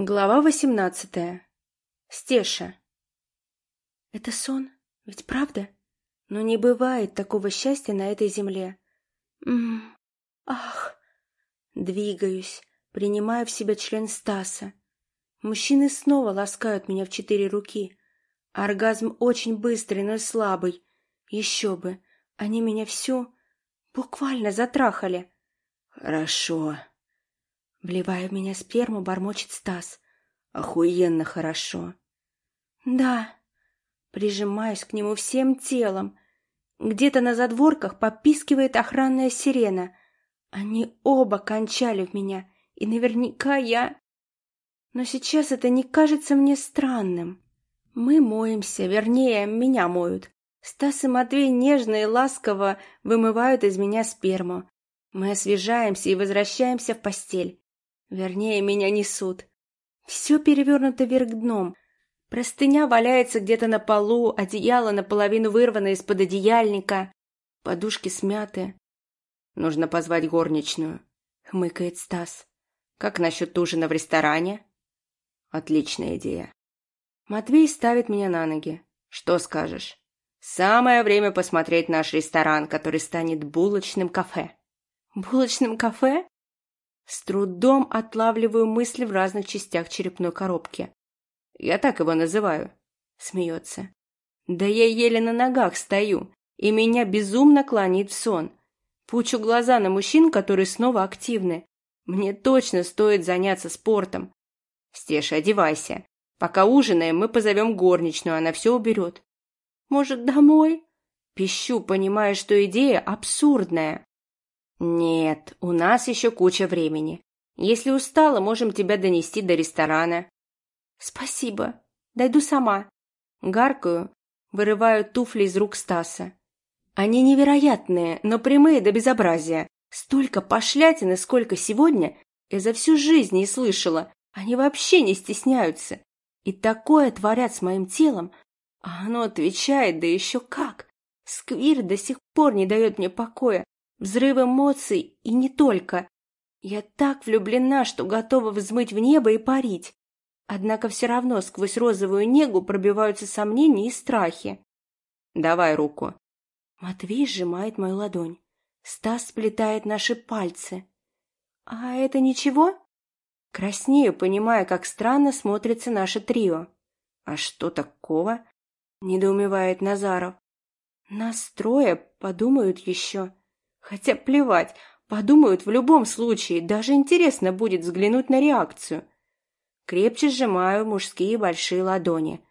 Глава восемнадцатая. Стеша. Это сон, ведь правда? Но не бывает такого счастья на этой земле. М ах. Двигаюсь, принимаю в себя член Стаса. Мужчины снова ласкают меня в четыре руки. Оргазм очень быстрый, но слабый. Еще бы, они меня всю буквально затрахали. Хорошо. Вливая в меня сперму, бормочет Стас. Охуенно хорошо. Да. Прижимаюсь к нему всем телом. Где-то на задворках попискивает охранная сирена. Они оба кончали в меня, и наверняка я... Но сейчас это не кажется мне странным. Мы моемся, вернее, меня моют. Стас и Матвей нежно и ласково вымывают из меня сперму. Мы освежаемся и возвращаемся в постель. Вернее, меня несут. Все перевернуто вверх дном. Простыня валяется где-то на полу, одеяло наполовину вырвано из-под одеяльника, подушки смяты. Нужно позвать горничную, хмыкает Стас. Как насчет ужина в ресторане? Отличная идея. Матвей ставит меня на ноги. Что скажешь? Самое время посмотреть наш ресторан, который станет булочным кафе. Булочным кафе? С трудом отлавливаю мысли в разных частях черепной коробки. Я так его называю. Смеется. Да я еле на ногах стою, и меня безумно клонит в сон. Пучу глаза на мужчин, которые снова активны. Мне точно стоит заняться спортом. Стеша, одевайся. Пока ужинаем, мы позовем горничную, она все уберет. Может, домой? Пищу, понимая, что идея абсурдная. «Нет, у нас еще куча времени. Если устала, можем тебя донести до ресторана». «Спасибо. Дойду сама». Гаркаю, вырываю туфли из рук Стаса. Они невероятные, но прямые до безобразия. Столько пошлятины, сколько сегодня, я за всю жизнь не слышала. Они вообще не стесняются. И такое творят с моим телом. А оно отвечает, да еще как. Сквир до сих пор не дает мне покоя. Взрыв эмоций и не только. Я так влюблена, что готова взмыть в небо и парить. Однако все равно сквозь розовую негу пробиваются сомнения и страхи. «Давай руку». Матвей сжимает мою ладонь. Стас сплетает наши пальцы. «А это ничего?» Краснею, понимая, как странно смотрится наше трио. «А что такого?» — недоумевает Назаров. «Нас трое подумают еще». Хотя плевать, подумают в любом случае, даже интересно будет взглянуть на реакцию. Крепче сжимаю мужские большие ладони.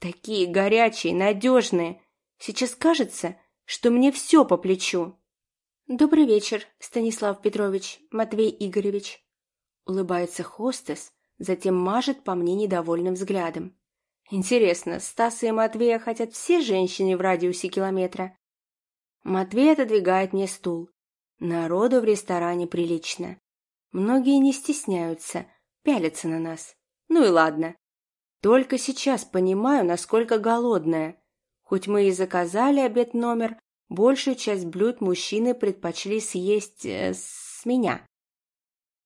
Такие горячие, надежные. Сейчас кажется, что мне все по плечу. «Добрый вечер, Станислав Петрович, Матвей Игоревич», — улыбается хостес, затем мажет по мне недовольным взглядом. «Интересно, Стаса и Матвея хотят все женщины в радиусе километра? Матвей отодвигает мне стул. Народу в ресторане прилично. Многие не стесняются, пялятся на нас. Ну и ладно. Только сейчас понимаю, насколько голодная. Хоть мы и заказали обед номер, большую часть блюд мужчины предпочли съесть э, с меня.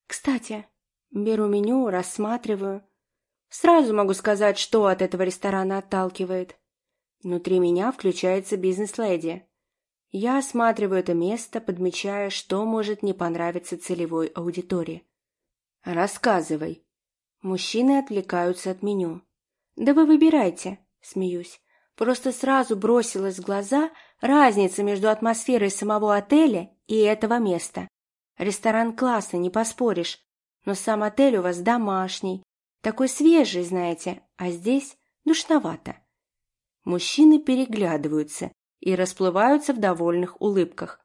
Кстати, беру меню, рассматриваю. Сразу могу сказать, что от этого ресторана отталкивает. Внутри меня включается бизнес-леди. Я осматриваю это место, подмечая, что может не понравиться целевой аудитории. «Рассказывай». Мужчины отвлекаются от меню. «Да вы выбирайте», — смеюсь. Просто сразу бросилась в глаза разница между атмосферой самого отеля и этого места. Ресторан классный, не поспоришь, но сам отель у вас домашний, такой свежий, знаете, а здесь душновато. Мужчины переглядываются, и расплываются в довольных улыбках.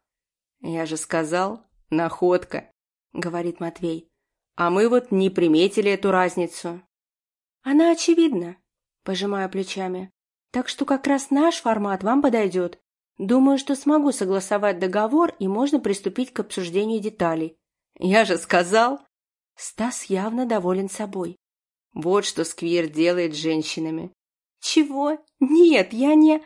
«Я же сказал, находка», — говорит Матвей. «А мы вот не приметили эту разницу». «Она очевидна», — пожимаю плечами. «Так что как раз наш формат вам подойдет. Думаю, что смогу согласовать договор, и можно приступить к обсуждению деталей». «Я же сказал!» Стас явно доволен собой. «Вот что Сквир делает с женщинами». «Чего? Нет, я не...»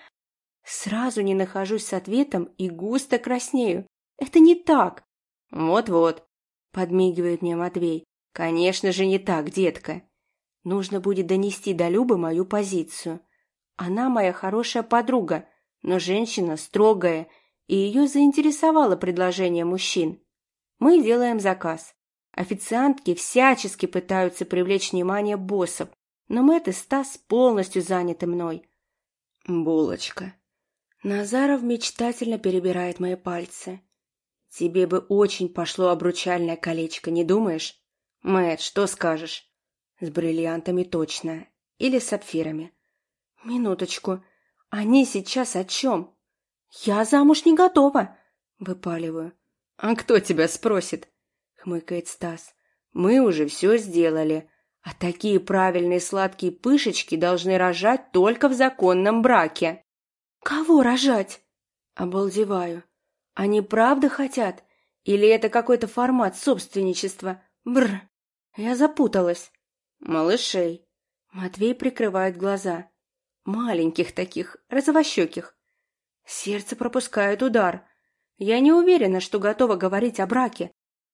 Сразу не нахожусь с ответом и густо краснею. Это не так. Вот-вот, подмигивает мне Матвей. Конечно же не так, детка. Нужно будет донести до Любы мою позицию. Она моя хорошая подруга, но женщина строгая, и ее заинтересовало предложение мужчин. Мы делаем заказ. Официантки всячески пытаются привлечь внимание боссов, но Мэтт и Стас полностью заняты мной. Булочка. Назаров мечтательно перебирает мои пальцы. Тебе бы очень пошло обручальное колечко, не думаешь? Мэтт, что скажешь? С бриллиантами точно. Или с сапфирами. Минуточку. Они сейчас о чем? Я замуж не готова. Выпаливаю. А кто тебя спросит? Хмыкает Стас. Мы уже все сделали. А такие правильные сладкие пышечки должны рожать только в законном браке. Кого рожать? Обалдеваю. Они правда хотят? Или это какой-то формат собственничества? Бр. Я запуталась. Малышей. Матвей прикрывает глаза. Маленьких таких, розовощеких. Сердце пропускает удар. Я не уверена, что готова говорить о браке.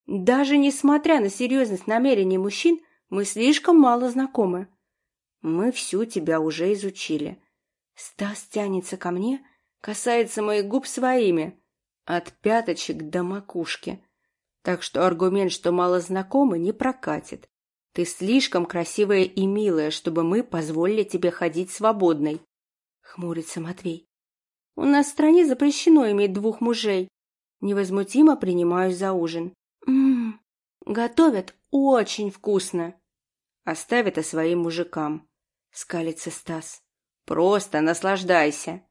Даже несмотря на серьезность намерений мужчин, мы слишком мало знакомы. Мы всю тебя уже изучили. Стас тянется ко мне, касается моих губ своими, от пяточек до макушки. Так что аргумент, что мало знакомы, не прокатит. Ты слишком красивая и милая, чтобы мы позволили тебе ходить свободной. Хмурится Матвей. У нас в стране запрещено иметь двух мужей. Невозмутимо принимаюсь за ужин. Ммм, готовят очень вкусно. Оставь это своим мужикам. Скалится Стас. Просто наслаждайся.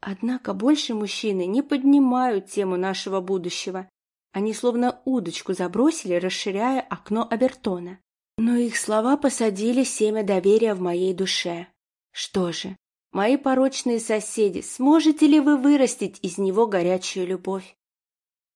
Однако больше мужчины не поднимают тему нашего будущего. Они словно удочку забросили, расширяя окно Абертона. Но их слова посадили семя доверия в моей душе. Что же, мои порочные соседи, сможете ли вы вырастить из него горячую любовь?